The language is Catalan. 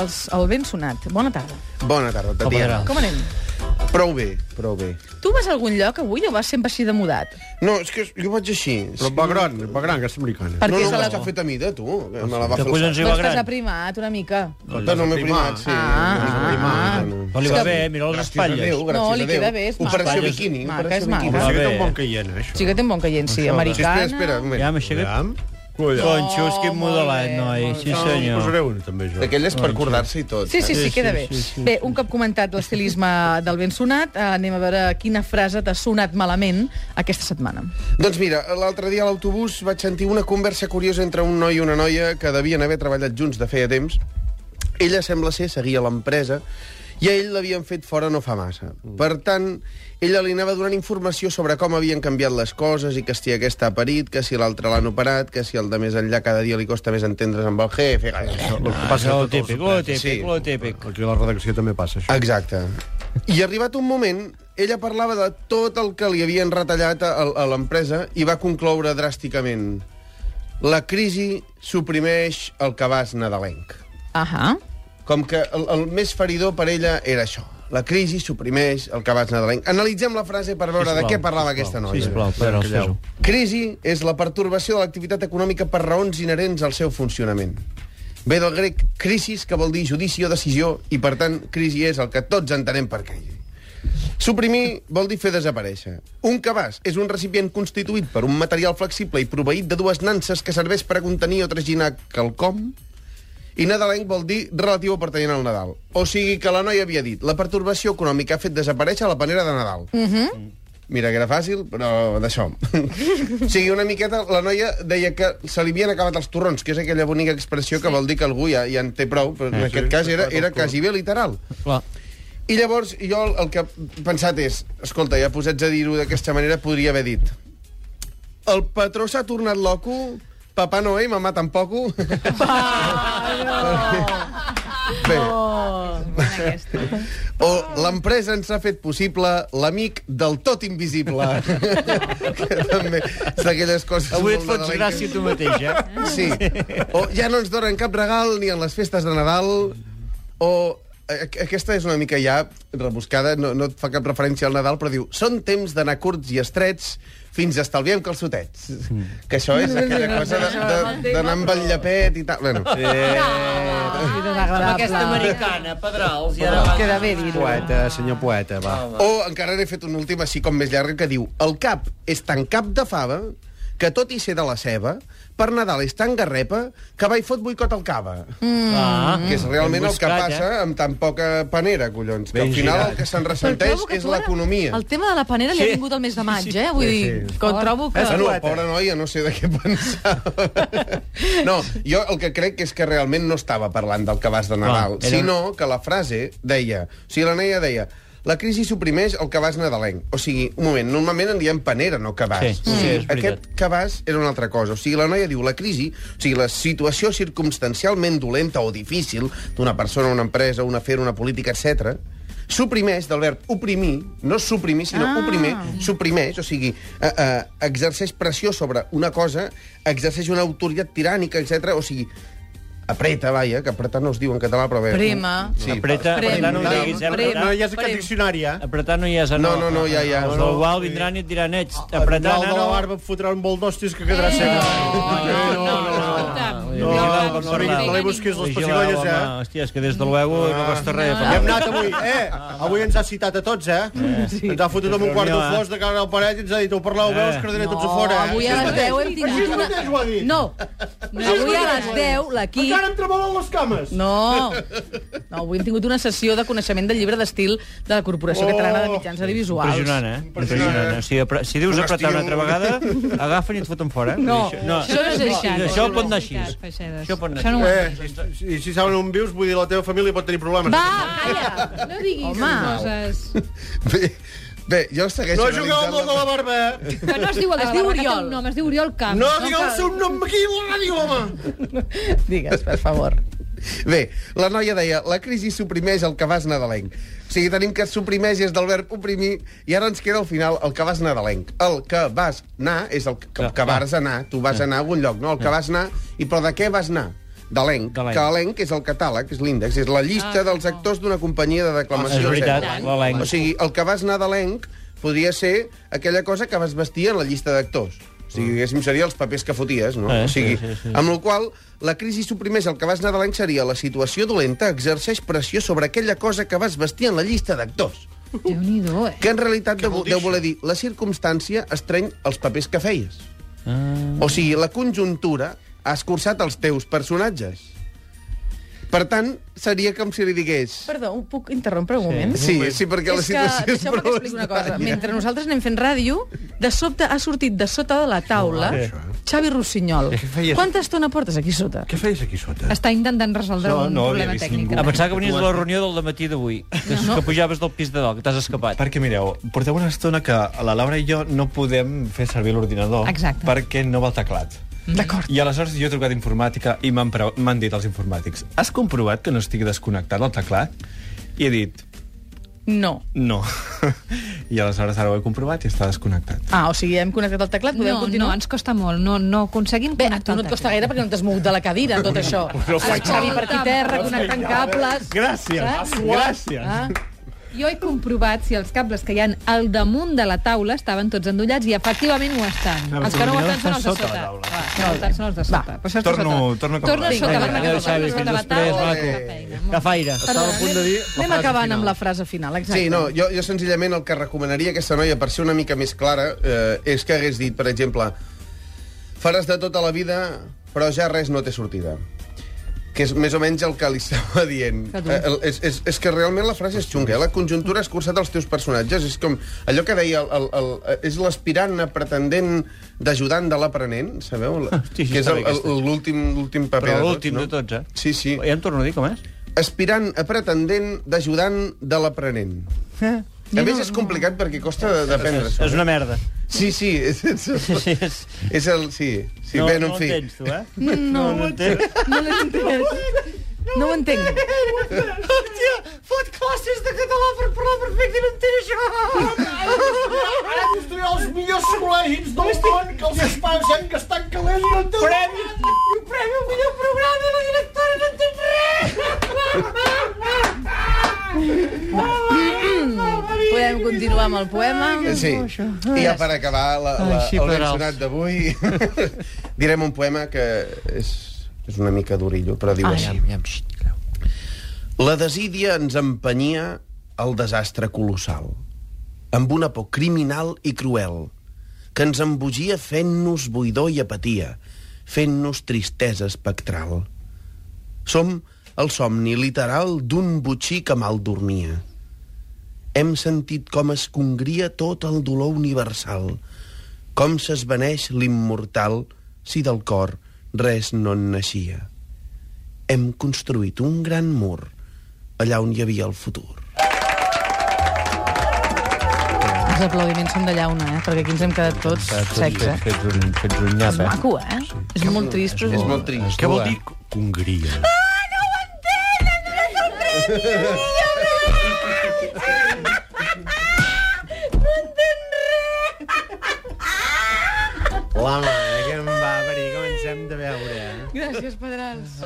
els, el ben sonat. Bona tarda. Bona tarda, Tatiana. Com anem? Prou bé, prou bé. Tu vas a algun lloc avui o vas sempre així de mudat? No, és que jo vaig així. Però va gran, va gran, aquesta americana. Per no, què no, és a la- està fet a mida, tu. que Me la va Que fer el hi va Doncs t'has gran? aprimat una mica. No, no m'he primat, sí. Ah, No, ah, primat, ah. no. No li va bé, mira les Gràcies a espatlles. Déu, gràcies No, li a Déu. queda bé, és maca. Operació Espatlles. biquini. Maca, operació és maca. biquini. Però sí que té un bon caient, això. Sí que té un bon caient, sí. Això, Americana. Sí, espera, espera, un moment. Ja, m'aixeca... Aviam. Collons. Conxos, quin molt modelat, noi. Sí, senyor. Posaré una, també, jo. D'aquelles per acordar-se i tot. Sí, sí, sí, queda bé. sí, sí. Bé, un cop comentat l'estilisme del ben sonat, eh, anem a veure quina frase t'ha sonat malament aquesta setmana. Doncs mira, l'altre dia a l'autobús vaig sentir una conversa curiosa entre un noi i una noia que devien haver treballat junts de feia temps. Ella sembla ser seguia l'empresa i a ell l'havien fet fora no fa massa. Per tant, ella li anava donant informació sobre com havien canviat les coses i que si aquest ha parit, que si l'altre l'han operat, que si el de més enllà cada dia li costa més entendre's amb el jefe... Que Ah, passa els típic, lo típic, Sí. lo típic. Aquí a la redacció també passa, això. Exacte. I arribat un moment, ella parlava de tot el que li havien retallat a, a l'empresa i va concloure dràsticament la crisi suprimeix el cabàs nadalenc. Ahà. Com que el, el més feridor per ella era això. La crisi suprimeix el cabàs nadalenc. Analitzem la frase per veure de Sisplau, què parlava sisplau, aquesta noia. Sisplau, Calleu. fes-ho. Crisi és la pertorbació de l'activitat econòmica per raons inherents al seu funcionament. Ve del grec crisis, que vol dir judici o decisió, i per tant, crisi és el que tots entenem per crisi. Suprimir vol dir fer desaparèixer. Un cabàs és un recipient constituït per un material flexible i proveït de dues nanses que serveix per a contenir o traginar quelcom, i nadalenc vol dir relatiu o pertanyent al Nadal. O sigui que la noia havia dit la pertorbació econòmica ha fet desaparèixer la panera de Nadal. Mira, que era fàcil, però d'això. o sigui, una miqueta, la noia deia que se li havien acabat els torrons, que és aquella bonica expressió que vol dir que algú ja, ja en té prou, però en Sí, aquest sí, cas era, era quasi bé literal. Clar. I llavors jo el, el que he pensat és, escolta, ja posats a dir-ho d'aquesta manera, podria haver dit el patró s'ha tornat loco, papà no, i mamà tampoc. Bé, Oh, bona aquesta. o l'empresa ens ha fet possible l'amic del tot invisible. que també és d'aquelles coses... Avui et fots gràcia tu mateix, eh? Sí. O ja no ens donen cap regal ni en les festes de Nadal, o aquesta és una mica ja rebuscada, no, no et fa cap referència al Nadal, però diu, són temps d'anar curts i estrets fins a estalviem calçotets. Que això és aquella cosa d'anar amb el llapet i tal. Bueno, És desagradable. Aquesta americana, Pedrals, i ara... Queda bé dir-ho. Poeta, senyor poeta, va. o encara n'he fet una última així com més llarga que diu el cap és tan cap de fava que tot i ser de la ceba, per Nadal és tan garrepa que va i fot boicot al cava. Ah, Que és realment ben el que buscat, passa amb tan poca panera, collons. Que Ben al final girat. el que se'n ressenteix que és l'economia. El tema de la panera li ha Sí. vingut al mes de maig, eh? Vull dir, sí. que ho trobo que... Bueno, pobra noia, no sé de què pensava. No, jo el que crec és que realment no estava parlant del cabàs de Nadal, Clar, era- sinó que la frase deia... O sigui, la noia deia la crisi suprimeix el cabàs nadalenc. O sigui, un moment, normalment en diem panera, no cabàs. Sí, sí, és veritat. aquest cabàs era una altra cosa. O sigui, la noia diu, la crisi, o sigui, la situació circumstancialment dolenta o difícil d'una persona, una empresa, un afer, una política, etc suprimeix del verb oprimir, no suprimir, sinó Ah. ah. oprimir, suprimeix, o sigui, eh, eh, exerceix pressió sobre una cosa, exerceix una autoritat tirànica, etc. O sigui, apreta, vaja, que apretar no es diu en català, però bé... Prima. Sí, Apreta, Prem. apretar no ho diguis, eh? Prem. Apretar, No hi has aquest Prem. diccionari, eh? apretar no hi has... No, no, no, ja, ja. Els del Gual vindran i et diran, ets, El apretar, de la no, barba et fotrà un bol d'hòsties que quedarà cec. no, no, No, no, no, no li busquis les pessigolles, eh? Hòstia, és que des de luego no costa res. I hem anat avui, eh? Avui ens ha citat a tots, eh? Ens ha fotut amb un quart de eh? flors de cara al paret i ens ha dit, ho parleu, veus, que diré tots a fora, eh? avui a les 10 hem tingut una... mateix ho ha dit. No, avui a les 10 l'equip... Encara em tremolen les cames. No, no, avui hem tingut una sessió de coneixement del llibre d'estil de la Corporació Oh. Catalana de Mitjans Audiovisuals. Impressionant, eh? Impressionant. eh? O sigui, apre- si dius apretar una altra vegada, agafen i et foten fora. eh? No, Això, no. això no és així. Això pot anar així. Això pot anar Això no així. Eh, si, si saben on vius, vull dir, la teva família pot tenir problemes. Va, calla! No diguis Home. coses. Bé, bé, jo segueixo... No jugueu amb el de la barba, eh? Que no es diu el de Es la diu barba, que té Oriol. un nom, es diu Oriol Camps. No digueu el seu nom aquí a la ràdio, home! Digues, per favor. Bé, la noia deia, la crisi suprimeix el cabàs nadalenc. O sigui, tenim que suprimeix és del verb oprimir, i ara ens queda al final el que vas nadalenc. El que vas anar és el que, que vas anar, tu vas anar a algun lloc, no? El que vas anar, i però de què vas anar? D'elenc, que elenc és el catàleg, és l'índex, és la llista dels actors d'una companyia de declamació. És veritat, l'elenc. O sigui, el que vas anar d'elenc podria ser aquella cosa que vas vestir en la llista d'actors. O sigui, diguéssim, seria els papers que foties, no? Eh, o sigui, sí, sí, sí. amb la qual la crisi suprimeix el que vas anar d'elenc seria la situació dolenta exerceix pressió sobre aquella cosa que vas vestir en la llista d'actors. Déu-n'hi-do, eh? Que en realitat deu, deu voler dir la circumstància estreny els papers que feies. Ah. O sigui, la conjuntura ha escurçat els teus personatges. Per tant, seria com si li digués... Perdó, ho puc interrompre un moment? Sí, sí, perquè la és que, situació és que prou expliqui una cosa. estranya. Mentre nosaltres anem fent ràdio, de sobte ha sortit de sota de la taula Xavi Rossinyol. Què feies? Quanta estona portes aquí sota? Què feies aquí sota? Està intentant resoldre No, un no problema tècnic. ningú. Em pensava que venies de la reunió del matí d'avui, que, No. que pujaves del pis de dalt, que t'has escapat. Perquè, mireu, porteu una estona que la Laura i jo no podem fer servir l'ordinador perquè no va el teclat. D'acord. I aleshores jo he trucat informàtica i m'han dit els informàtics has comprovat que no estigui desconnectat el teclat? I he dit, No. no. I aleshores ara ho he comprovat i està desconnectat. Ah, o sigui, hem connectat el teclat, podem No, continuar? no, ens costa molt. No, no aconseguim Bé, a connectar tu no et costa gaire perquè no t'has mogut de la cadira, tot això. El Xavi per aquí terra, connectant cables... Gràcies, gràcies. Ah, Jo he comprovat si els cables que hi han al damunt de la taula estaven tots endollats i efectivament ho estan. Ah, els que no ho estan són els de sota sota. Va, no, estan són els de sota. Per això Torno- sota. torno cap torna avall. sota, Vinga, cap Xavi, avall, fins sota la taula. Que faire. Estava a punt de dir... la Anem acabant final. amb la frase final, exacte. Sí, no, jo, jo senzillament el que recomanaria a aquesta noia, per ser una mica més clara, eh, és que hagués dit, per exemple, faràs de tota la vida, però ja res no té sortida que és més o menys el que li estava dient. Eh, és, és, és que realment la frase és xunga. eh? La conjuntura ha escurçat els teus personatges. És com allò que deia... El, el, el, és l'aspirant a pretendent d'ajudant de l'aprenent, sabeu? Hosti, sí, que és l'últim paper Però de l'últim tots, de tots, eh? Sí, sí. Ja em torno a dir, com és? Aspirant a pretendent d'ajudant de l'aprenent. Eh? A més, és complicat perquè costa de- d'aprendre això. És una merda. Sí, sí. És, és, Sí, és... és el... Sí, sí no, bé, no en fi. l'entens, tu, eh? No, no l'entens. no l'he entès. No ho entenc. Hòstia, fot classes de català per parlar perfecte i no entén això. Ara construirà els millors col·legis del món, que els espans hem gastat calés i no en té... Premi, premi al millor programa i la directora no entén Podem continuar amb el poema? Sí. I ja per acabar la, la, Ai, sí, el sonat d'avui, direm un poema que és, és una mica durillo, però diu així. ja, ja, La desídia ens empenyia al desastre colossal, amb una por criminal i cruel, que ens embogia fent-nos buidor i apatia, fent-nos tristesa espectral. Som el somni literal d'un botxí que mal dormia. Hem sentit com es congria tot el dolor universal, com s'esvaneix l'immortal si del cor res no en naixia. Hem construït un gran mur allà on hi havia el futur. Els aplaudiments són de llauna, eh? Perquè aquí ens hem quedat tots secs, eh? Fets un, fets un nyap, És eh? maco, eh? És molt trist, però És molt trist. Què vol dir congria? La mare que em va venir, comencem de veure, eh? Gràcies, Pedrals.